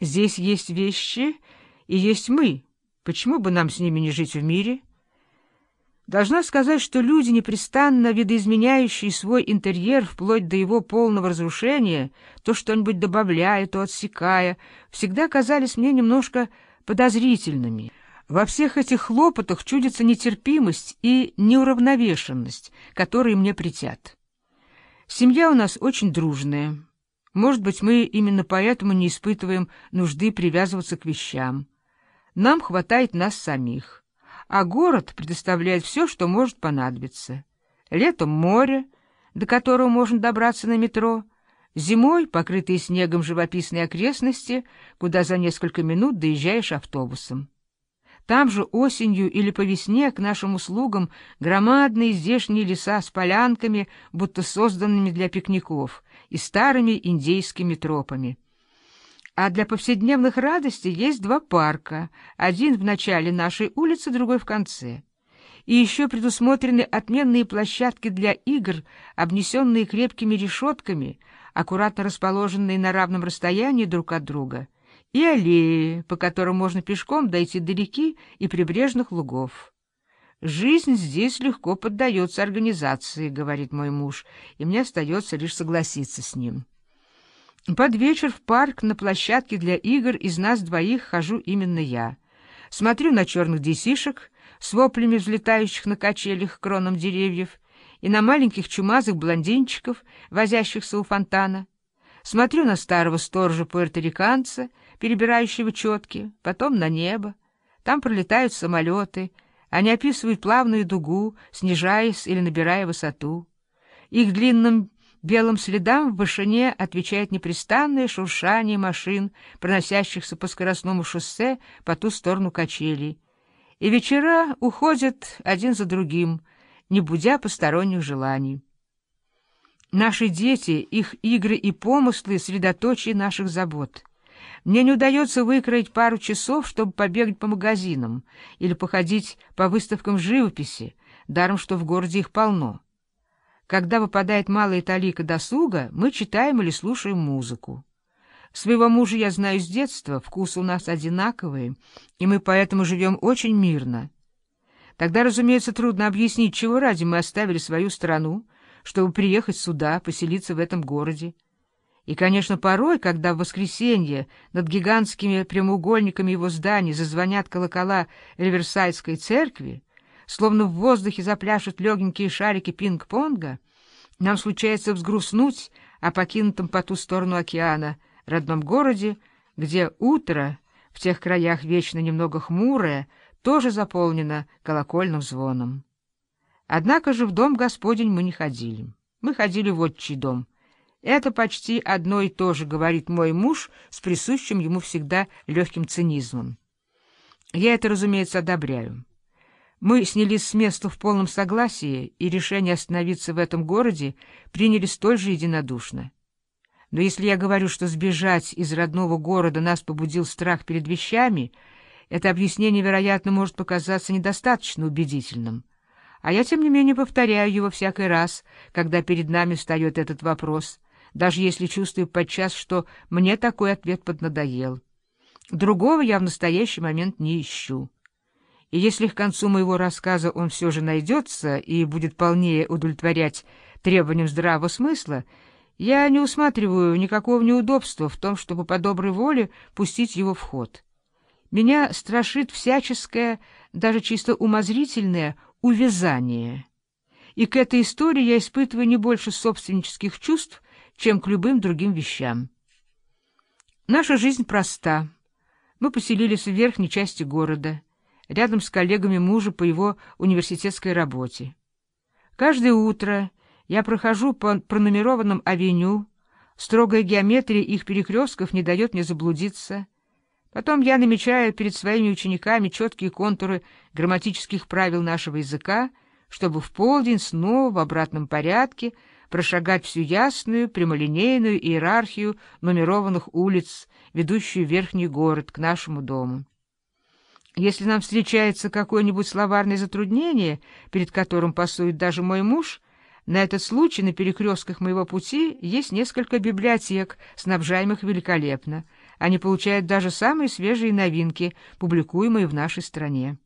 Здесь есть вещи и есть мы. Почему бы нам с ними не жить в мире? Должна сказать, что люди, непрестанно видоизменяющие свой интерьер вплоть до его полного разрушения, то что-нибудь добавляя, то отсекая, всегда казались мне немножко подозрительными. Во всех этих хлопотах чудится нетерпимость и неуравновешенность, которые мне притят. Семья у нас очень дружная. Может быть, мы именно поэтому не испытываем нужды привязываться к вещам. Нам хватает нас самих. А город предоставляет все, что может понадобиться. Летом море, до которого можно добраться на метро, зимой покрытые снегом живописные окрестности, куда за несколько минут доезжаешь автобусом. Там же осенью или по весне к нашим услугам громадные здешние леса с полянками, будто созданными для пикников, и старыми индейскими тропами. А для повседневных радостей есть два парка, один в начале нашей улицы, другой в конце. И еще предусмотрены отменные площадки для игр, обнесенные крепкими решетками, аккуратно расположенные на равном расстоянии друг от друга — и аллеи, по которым можно пешком дойти до реки и прибрежных лугов. «Жизнь здесь легко поддается организации», — говорит мой муж, и мне остается лишь согласиться с ним. Под вечер в парк на площадке для игр из нас двоих хожу именно я. Смотрю на черных детишек с воплями взлетающих на качелях кронам деревьев и на маленьких чумазых блондинчиков, возящихся у фонтана. Смотрю на старого сторожа-пуэрториканца — перебирающего четки, потом на небо. Там пролетают самолеты, они описывают плавную дугу, снижаясь или набирая высоту. Их длинным белым следам в вышине отвечает непрестанное шуршание машин, проносящихся по скоростному шоссе по ту сторону качелей. И вечера уходят один за другим, не будя посторонних желаний. Наши дети, их игры и помыслы — средоточие наших забот — мне не удается выкроить пару часов, чтобы побегать по магазинам или походить по выставкам живописи, даром что в городе их полно. Когда выпадает малая талика досуга, мы читаем или слушаем музыку. Своего мужа я знаю с детства, вкусы у нас одинаковые, и мы поэтому живем очень мирно. Тогда, разумеется, трудно объяснить, чего ради мы оставили свою страну, чтобы приехать сюда, поселиться в этом городе. И, конечно, порой, когда в воскресенье над гигантскими прямоугольниками его зданий зазвонят колокола Риверсайдской церкви, словно в воздухе запляшут легенькие шарики пинг-понга, нам случается взгрустнуть о покинутом по ту сторону океана родном городе, где утро в тех краях вечно немного хмурое, тоже заполнено колокольным звоном. Однако же в дом Господень мы не ходили. Мы ходили в отчий дом — это почти одно и то же, говорит мой муж с присущим ему всегда легким цинизмом. Я это, разумеется, одобряю. Мы снялись с места в полном согласии, и решение остановиться в этом городе приняли столь же единодушно. Но если я говорю, что сбежать из родного города нас побудил страх перед вещами, это объяснение, вероятно, может показаться недостаточно убедительным. А я, тем не менее, повторяю его всякий раз, когда перед нами встает этот вопрос — даже если чувствую подчас, что мне такой ответ поднадоел. Другого я в настоящий момент не ищу. И если к концу моего рассказа он все же найдется и будет полнее удовлетворять требованиям здравого смысла, я не усматриваю никакого неудобства в том, чтобы по доброй воле пустить его в ход. Меня страшит всяческое, даже чисто умозрительное, увязание. И к этой истории я испытываю не больше собственнических чувств, чем к любым другим вещам. Наша жизнь проста. Мы поселились в верхней части города, рядом с коллегами мужа по его университетской работе. Каждое утро я прохожу по пронумерованным авеню, строгая геометрия их перекрестков не дает мне заблудиться. Потом я намечаю перед своими учениками четкие контуры грамматических правил нашего языка, чтобы в полдень снова в обратном порядке — прошагать всю ясную прямолинейную иерархию нумерованных улиц, ведущую в верхний город, к нашему дому. Если нам встречается какое-нибудь словарное затруднение, перед которым пасует даже мой муж, на этот случай на перекрестках моего пути есть несколько библиотек, снабжаемых великолепно. они получают даже самые свежие новинки, публикуемые в нашей стране.